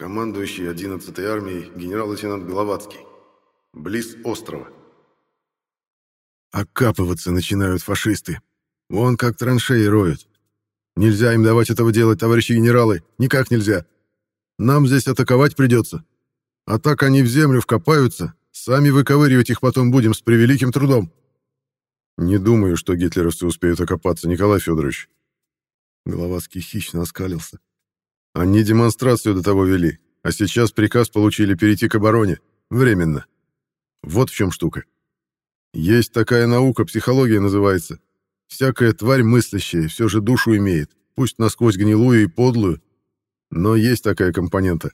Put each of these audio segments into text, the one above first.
Командующий 11-й армией генерал-лейтенант Головацкий. Близ острова. Окапываться начинают фашисты. Вон как траншеи роют. Нельзя им давать этого делать, товарищи генералы. Никак нельзя. Нам здесь атаковать придется. А так они в землю вкопаются. Сами выковыривать их потом будем с превеликим трудом. Не думаю, что гитлеровцы успеют окопаться, Николай Федорович. Головацкий хищно оскалился. Они демонстрацию до того вели, а сейчас приказ получили перейти к обороне. Временно. Вот в чем штука. Есть такая наука, психология называется. Всякая тварь мыслящая все же душу имеет, пусть насквозь гнилую и подлую, но есть такая компонента.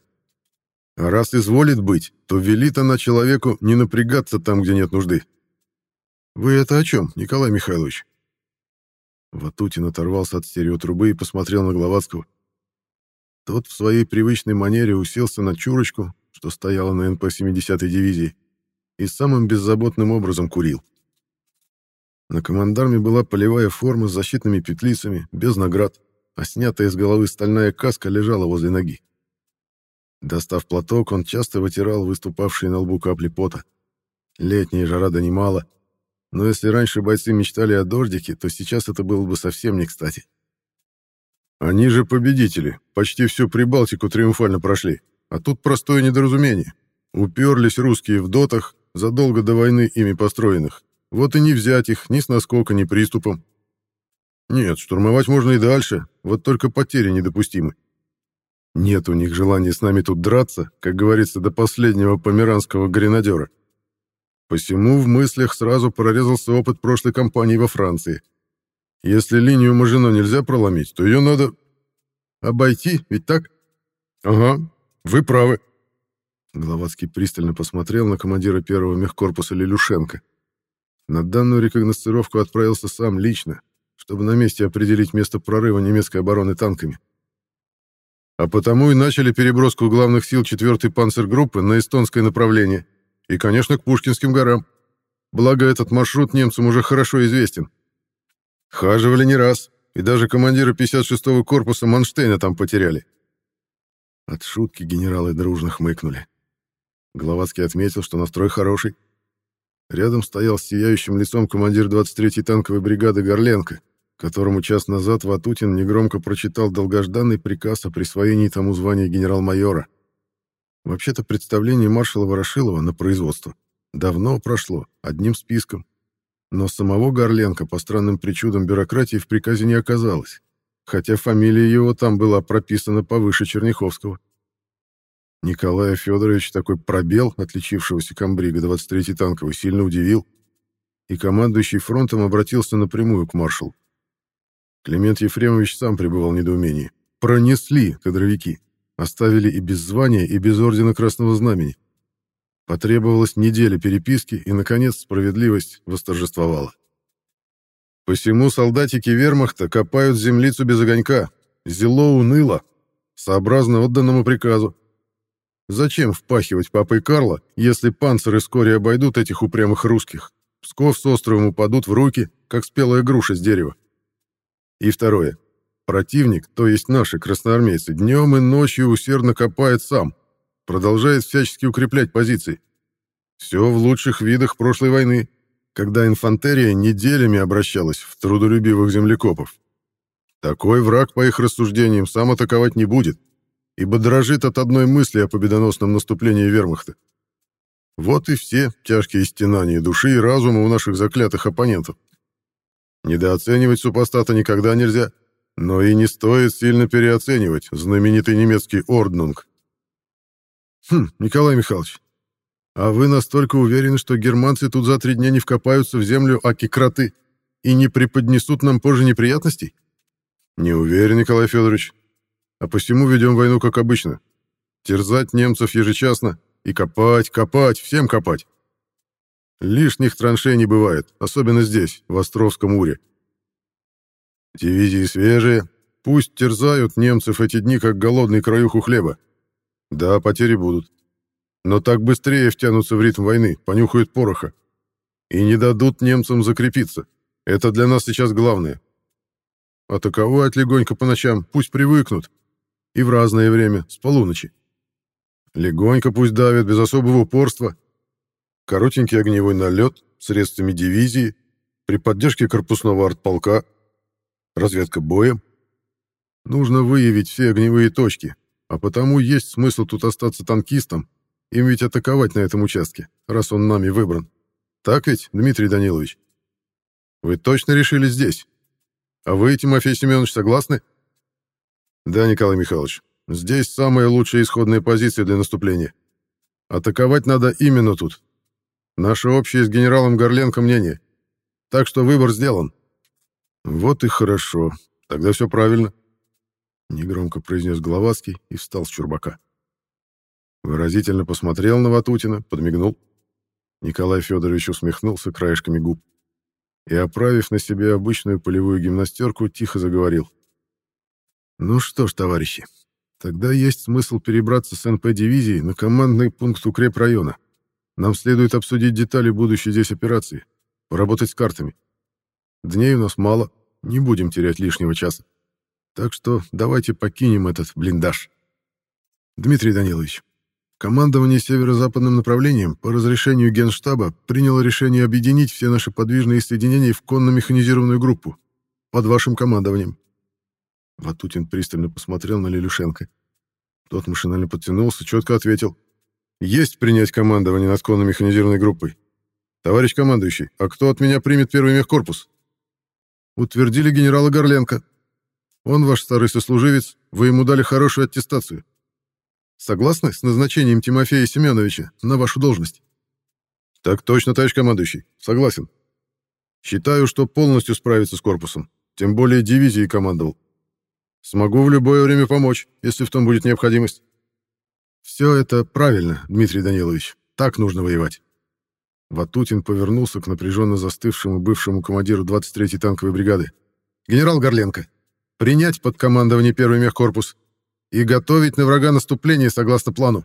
А раз изволит быть, то велит она человеку не напрягаться там, где нет нужды. Вы это о чем, Николай Михайлович? Ватутин оторвался от стереотрубы и посмотрел на Гловацкого. Тот в своей привычной манере уселся на чурочку, что стояла на НП 70-й дивизии, и самым беззаботным образом курил. На командарме была полевая форма с защитными петлицами, без наград, а снятая с головы стальная каска лежала возле ноги. Достав платок, он часто вытирал выступавшие на лбу капли пота. Летняя жара донимала, но если раньше бойцы мечтали о дождике, то сейчас это было бы совсем не кстати. Они же победители, почти всю Прибалтику триумфально прошли, а тут простое недоразумение. Уперлись русские в дотах, задолго до войны ими построенных. Вот и не взять их ни с наскока, ни приступом. Нет, штурмовать можно и дальше, вот только потери недопустимы. Нет у них желания с нами тут драться, как говорится, до последнего померанского гренадера. Посему в мыслях сразу прорезался опыт прошлой кампании во Франции. Если линию Мажино нельзя проломить, то ее надо обойти, ведь так? Ага, вы правы. Гловацкий пристально посмотрел на командира первого мехкорпуса Лилюшенко. На данную рекогносцировку отправился сам лично, чтобы на месте определить место прорыва немецкой обороны танками. А потому и начали переброску главных сил 4-й панцергруппы на эстонское направление и, конечно, к Пушкинским горам. Благо, этот маршрут немцам уже хорошо известен. Хаживали не раз, и даже командира 56-го корпуса Манштейна там потеряли. От шутки генералы дружно хмыкнули. Гловацкий отметил, что настрой хороший. Рядом стоял с сияющим лицом командир 23-й танковой бригады Горленко, которому час назад Ватутин негромко прочитал долгожданный приказ о присвоении тому звания генерал-майора. Вообще-то представление маршала Ворошилова на производство давно прошло, одним списком. Но самого Горленко по странным причудам бюрократии в приказе не оказалось, хотя фамилия его там была прописана повыше Черняховского. Николая Федорович такой пробел, отличившегося комбрига 23-й танковой, сильно удивил, и командующий фронтом обратился напрямую к маршалу. Климент Ефремович сам пребывал в недоумении. Пронесли кадровики, оставили и без звания, и без ордена Красного Знамени. Потребовалась неделя переписки, и, наконец, справедливость восторжествовала. Посему солдатики вермахта копают землицу без огонька, зело уныло, сообразно отданному приказу. Зачем впахивать папой Карла, если панциры вскоре обойдут этих упрямых русских? Псков с островом упадут в руки, как спелая груша с дерева. И второе. Противник, то есть наши красноармейцы, днем и ночью усердно копает сам, продолжает всячески укреплять позиции. Все в лучших видах прошлой войны, когда инфантерия неделями обращалась в трудолюбивых землекопов. Такой враг, по их рассуждениям, сам атаковать не будет, ибо дрожит от одной мысли о победоносном наступлении вермахта. Вот и все тяжкие стенания души и разума у наших заклятых оппонентов. Недооценивать супостата никогда нельзя, но и не стоит сильно переоценивать знаменитый немецкий Орднунг. Хм, Николай Михайлович, а вы настолько уверены, что германцы тут за три дня не вкопаются в землю аки-кроты и не преподнесут нам позже неприятностей? Не уверен, Николай Федорович а посему ведем войну как обычно. Терзать немцев ежечасно и копать, копать, всем копать. Лишних траншей не бывает, особенно здесь, в Островском Уре. Дивизии свежие, пусть терзают немцев эти дни, как голодный краюху хлеба. Да, потери будут. Но так быстрее втянутся в ритм войны, понюхают пороха. И не дадут немцам закрепиться. Это для нас сейчас главное. Атаковать легонько по ночам, пусть привыкнут, и в разное время, с полуночи. Легонько пусть давят, без особого упорства. Коротенький огневой налет средствами дивизии при поддержке корпусного артполка. Разведка боем. Нужно выявить все огневые точки, а потому есть смысл тут остаться танкистом. Им ведь атаковать на этом участке, раз он нами выбран. Так ведь, Дмитрий Данилович? Вы точно решили здесь? А вы, Тимофей Семенович, согласны? Да, Николай Михайлович, здесь самая лучшая исходная позиция для наступления. Атаковать надо именно тут. Наше общее с генералом Горленко мнение. Так что выбор сделан. Вот и хорошо. Тогда все правильно. Негромко произнес Гловацкий и встал с чурбака. Выразительно посмотрел на Ватутина, подмигнул. Николай Федорович усмехнулся краешками губ и, оправив на себе обычную полевую гимнастерку, тихо заговорил. «Ну что ж, товарищи, тогда есть смысл перебраться с НП-дивизии на командный пункт укрепрайона. Нам следует обсудить детали будущей здесь операции, поработать с картами. Дней у нас мало, не будем терять лишнего часа. Так что давайте покинем этот блиндаж. Дмитрий Данилович, командование северо-западным направлением по разрешению Генштаба приняло решение объединить все наши подвижные соединения в конно-механизированную группу под вашим командованием. Ватутин пристально посмотрел на Лилюшенко. Тот машинально подтянулся, четко ответил. «Есть принять командование над конно-механизированной группой. Товарищ командующий, а кто от меня примет первый мехкорпус?» «Утвердили генерала Горленко. Он ваш старый сослуживец, вы ему дали хорошую аттестацию. Согласны с назначением Тимофея Семеновича на вашу должность?» «Так точно, товарищ командующий. Согласен. Считаю, что полностью справится с корпусом. Тем более дивизией командовал. Смогу в любое время помочь, если в том будет необходимость. Все это правильно, Дмитрий Данилович. Так нужно воевать. Ватутин повернулся к напряженно застывшему бывшему командиру 23-й танковой бригады. «Генерал Горленко, принять под командование первый мехкорпус и готовить на врага наступление согласно плану.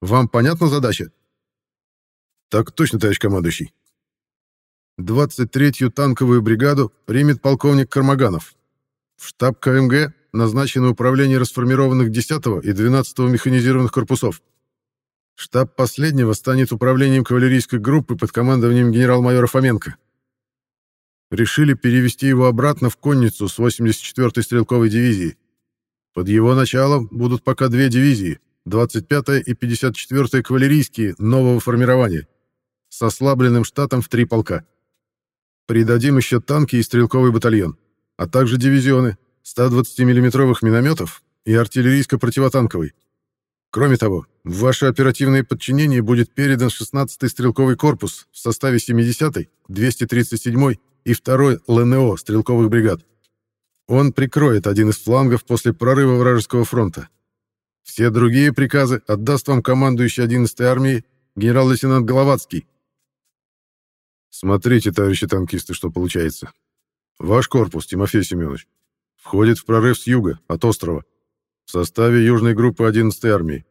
Вам понятна задача?» «Так точно, товарищ командующий». 23-ю танковую бригаду примет полковник Кармаганов. В штаб КМГ назначено управление расформированных 10 и 12 механизированных корпусов. Штаб последнего станет управлением кавалерийской группы под командованием генерал-майора Фоменко. Решили перевести его обратно в конницу с 84-й стрелковой дивизии. Под его началом будут пока две дивизии, 25-я и 54-я кавалерийские нового формирования, с ослабленным штатом в три полка. Придадим еще танки и стрелковый батальон, а также дивизионы, 120 миллиметровых минометов и артиллерийско-противотанковый. Кроме того, в ваше оперативное подчинение будет передан 16-й стрелковый корпус в составе 70-й, 237-й и 2-й ЛНО стрелковых бригад. Он прикроет один из флангов после прорыва вражеского фронта. Все другие приказы отдаст вам командующий 11-й армией генерал-лейтенант Головацкий. Смотрите, товарищи танкисты, что получается. Ваш корпус, Тимофей Семенович, Входит в прорыв с юга, от острова, в составе южной группы 11-й армии.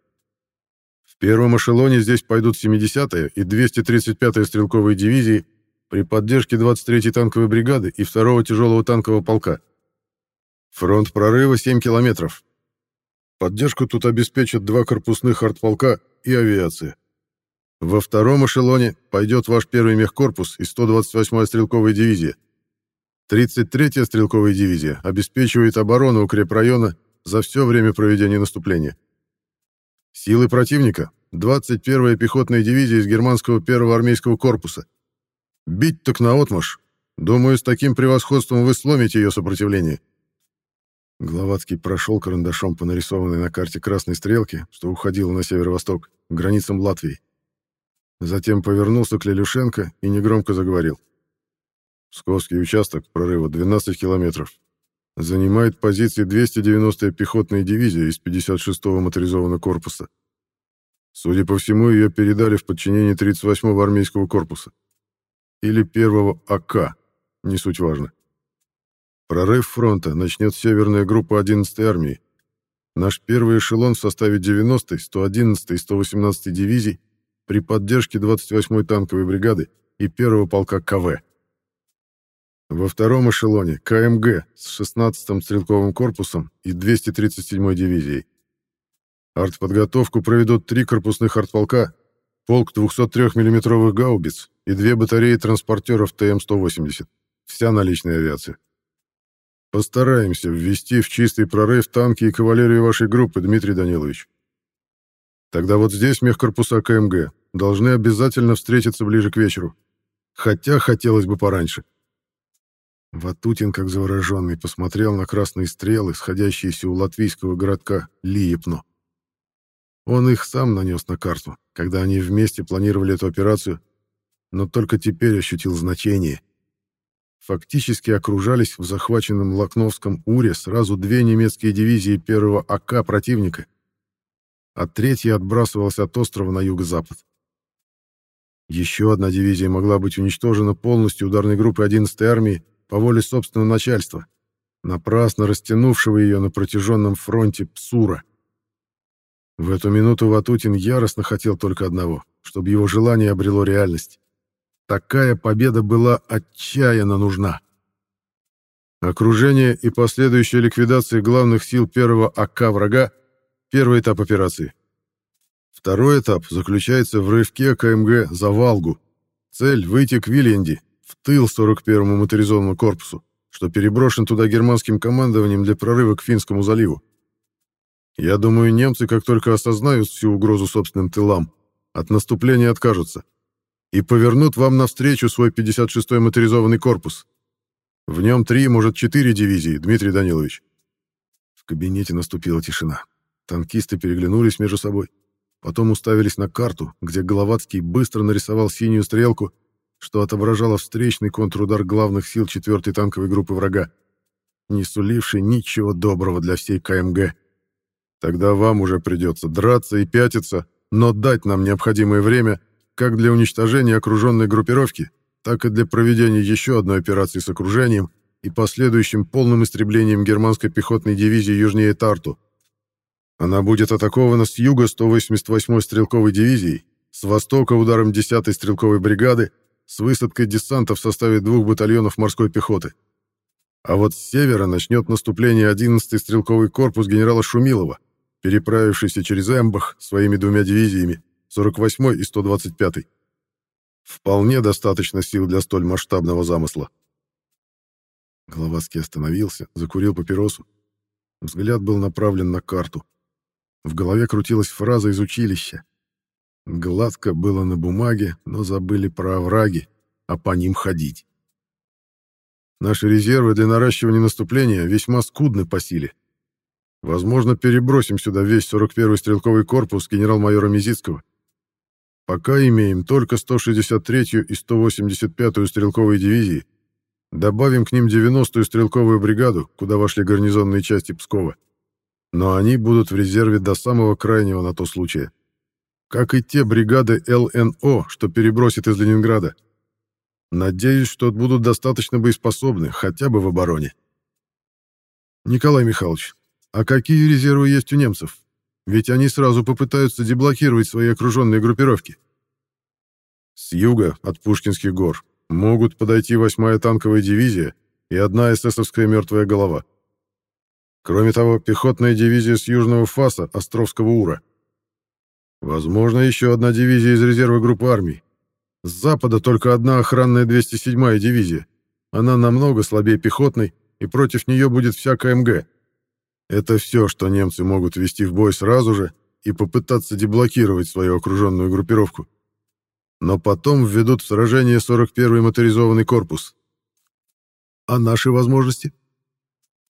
В первом эшелоне здесь пойдут 70-я и 235-я стрелковые дивизии при поддержке 23-й танковой бригады и 2-го тяжелого танкового полка. Фронт прорыва 7 километров. Поддержку тут обеспечат два корпусных артполка и авиация. Во втором эшелоне пойдет ваш первый мехкорпус и 128-я стрелковая дивизия. 33-я стрелковая дивизия обеспечивает оборону укрепрайона за все время проведения наступления. Силы противника — 21-я пехотная дивизия из германского первого армейского корпуса. Бить так наотмашь. Думаю, с таким превосходством вы сломите ее сопротивление. Гловацкий прошел карандашом по нарисованной на карте красной стрелке, что уходила на северо-восток, к границам Латвии. Затем повернулся к Лелюшенко и негромко заговорил. — Псковский участок прорыва 12 километров. Занимает позиции 290-я пехотная дивизия из 56-го моторизованного корпуса. Судя по всему, ее передали в подчинение 38-го армейского корпуса. Или 1-го АК, не суть важно. Прорыв фронта начнет северная группа 11-й армии. Наш первый эшелон в составе 90-й, 111-й и 118-й дивизий при поддержке 28-й танковой бригады и 1-го полка КВ. Во втором эшелоне КМГ с 16-м стрелковым корпусом и 237-й дивизией. Артподготовку проведут три корпусных артполка, полк 203 миллиметровых гаубиц и две батареи транспортеров ТМ-180. Вся наличная авиация. Постараемся ввести в чистый прорыв танки и кавалерию вашей группы, Дмитрий Данилович. Тогда вот здесь мехкорпуса КМГ должны обязательно встретиться ближе к вечеру. Хотя хотелось бы пораньше. Ватутин, как завороженный, посмотрел на красные стрелы, сходящиеся у латвийского городка Лиепно. Он их сам нанес на карту, когда они вместе планировали эту операцию, но только теперь ощутил значение. Фактически окружались в захваченном Лакновском Уре сразу две немецкие дивизии первого АК противника, а третья отбрасывалась от острова на юго-запад. Еще одна дивизия могла быть уничтожена полностью ударной группой 11-й армии по воле собственного начальства, напрасно растянувшего ее на протяженном фронте Псура. В эту минуту Ватутин яростно хотел только одного, чтобы его желание обрело реальность. Такая победа была отчаянно нужна. Окружение и последующая ликвидация главных сил первого АК врага — первый этап операции. Второй этап заключается в рывке КМГ за Валгу. Цель — выйти к Виленди, в тыл 41-му моторизованному корпусу, что переброшен туда германским командованием для прорыва к Финскому заливу. Я думаю, немцы, как только осознают всю угрозу собственным тылам, от наступления откажутся и повернут вам навстречу свой 56-й моторизованный корпус. В нем три, может, четыре дивизии, Дмитрий Данилович. В кабинете наступила тишина. Танкисты переглянулись между собой. Потом уставились на карту, где Головацкий быстро нарисовал синюю стрелку, что отображало встречный контрудар главных сил 4-й танковой группы врага, не суливший ничего доброго для всей КМГ. Тогда вам уже придется драться и пятиться, но дать нам необходимое время как для уничтожения окруженной группировки, так и для проведения еще одной операции с окружением и последующим полным истреблением германской пехотной дивизии южнее Тарту. Она будет атакована с юга 188-й стрелковой дивизией, с востока ударом 10-й стрелковой бригады с высадкой десанта в составе двух батальонов морской пехоты. А вот с севера начнет наступление 11-й стрелковый корпус генерала Шумилова, переправившийся через Эмбах своими двумя дивизиями, 48-й и 125-й. Вполне достаточно сил для столь масштабного замысла. Головацкий остановился, закурил папиросу. Взгляд был направлен на карту. В голове крутилась фраза из училища. Гладко было на бумаге, но забыли про овраги, а по ним ходить. Наши резервы для наращивания наступления весьма скудны по силе. Возможно, перебросим сюда весь 41-й стрелковый корпус генерал-майора Мизицкого. Пока имеем только 163-ю и 185-ю стрелковые дивизии. Добавим к ним 90-ю стрелковую бригаду, куда вошли гарнизонные части Пскова. Но они будут в резерве до самого крайнего на то случая как и те бригады ЛНО, что перебросит из Ленинграда. Надеюсь, что будут достаточно боеспособны, хотя бы в обороне. Николай Михайлович, а какие резервы есть у немцев? Ведь они сразу попытаются деблокировать свои окруженные группировки. С юга, от Пушкинских гор, могут подойти 8-я танковая дивизия и одна эсэсовская мертвая голова. Кроме того, пехотная дивизия с южного фаса Островского Ура — Возможно, еще одна дивизия из резерва группы армий. С запада только одна охранная 207-я дивизия. Она намного слабее пехотной, и против нее будет вся КМГ. Это все, что немцы могут ввести в бой сразу же и попытаться деблокировать свою окруженную группировку. Но потом введут в сражение 41-й моторизованный корпус. А наши возможности?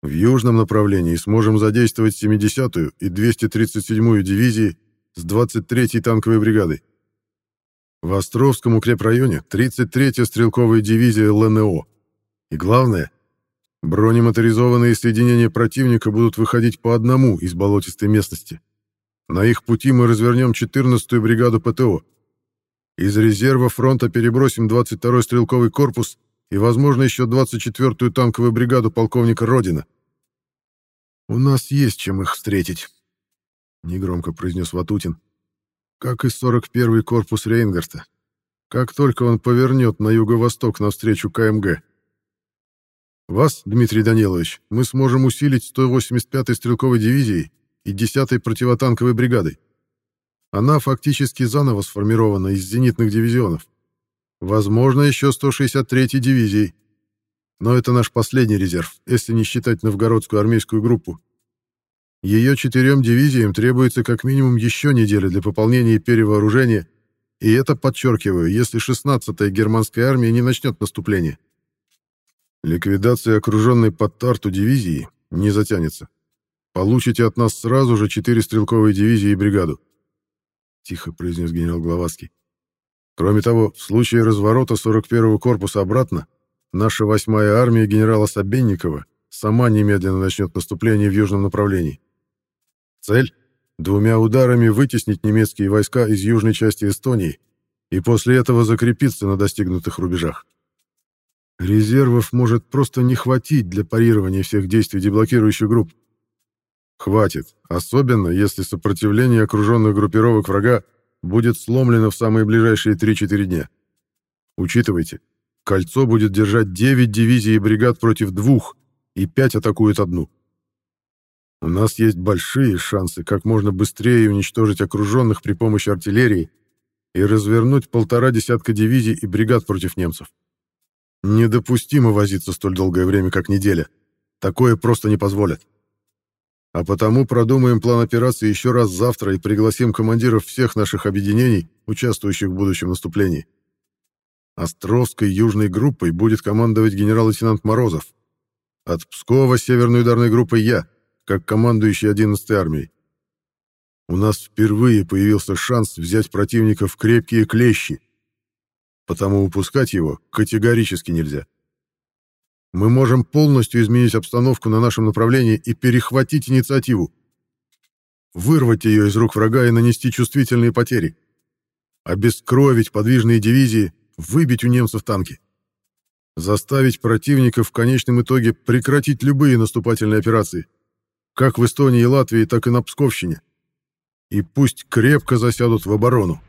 В южном направлении сможем задействовать 70-ю и 237-ю дивизии с 23-й танковой бригадой. В Островском укрепрайоне 33-я стрелковая дивизия ЛНО. И главное, бронемоторизованные соединения противника будут выходить по одному из болотистой местности. На их пути мы развернем 14-ю бригаду ПТО. Из резерва фронта перебросим 22-й стрелковый корпус и, возможно, еще 24-ю танковую бригаду полковника Родина. У нас есть чем их встретить негромко произнес Ватутин. Как и 41-й корпус Рейнгарта. Как только он повернет на юго-восток навстречу КМГ. Вас, Дмитрий Данилович, мы сможем усилить 185-й стрелковой дивизией и 10-й противотанковой бригадой. Она фактически заново сформирована из зенитных дивизионов. Возможно, еще 163-й дивизией. Но это наш последний резерв, если не считать новгородскую армейскую группу. Ее четырем дивизиям требуется как минимум еще неделя для пополнения и перевооружения, и это, подчеркиваю, если 16-я германская армия не начнет наступление. Ликвидация окруженной под Тарту дивизии не затянется. Получите от нас сразу же четыре стрелковые дивизии и бригаду. Тихо произнес генерал Гловацкий. Кроме того, в случае разворота 41-го корпуса обратно, наша 8-я армия генерала Собенникова сама немедленно начнет наступление в южном направлении. Цель — двумя ударами вытеснить немецкие войска из южной части Эстонии и после этого закрепиться на достигнутых рубежах. Резервов может просто не хватить для парирования всех действий деблокирующих групп. Хватит, особенно если сопротивление окруженных группировок врага будет сломлено в самые ближайшие 3-4 дня. Учитывайте, кольцо будет держать 9 дивизий и бригад против двух, и 5 атакуют одну. У нас есть большие шансы как можно быстрее уничтожить окруженных при помощи артиллерии и развернуть полтора десятка дивизий и бригад против немцев. Недопустимо возиться столь долгое время, как неделя. Такое просто не позволят. А потому продумаем план операции еще раз завтра и пригласим командиров всех наших объединений, участвующих в будущем наступлении. Островской южной группой будет командовать генерал-лейтенант Морозов. От Пскова северной ударной группой я, как командующий 11-й армией. У нас впервые появился шанс взять противника в крепкие клещи, потому упускать его категорически нельзя. Мы можем полностью изменить обстановку на нашем направлении и перехватить инициативу. Вырвать ее из рук врага и нанести чувствительные потери. Обескровить подвижные дивизии, выбить у немцев танки. Заставить противника в конечном итоге прекратить любые наступательные операции, как в Эстонии и Латвии, так и на Псковщине. И пусть крепко засядут в оборону.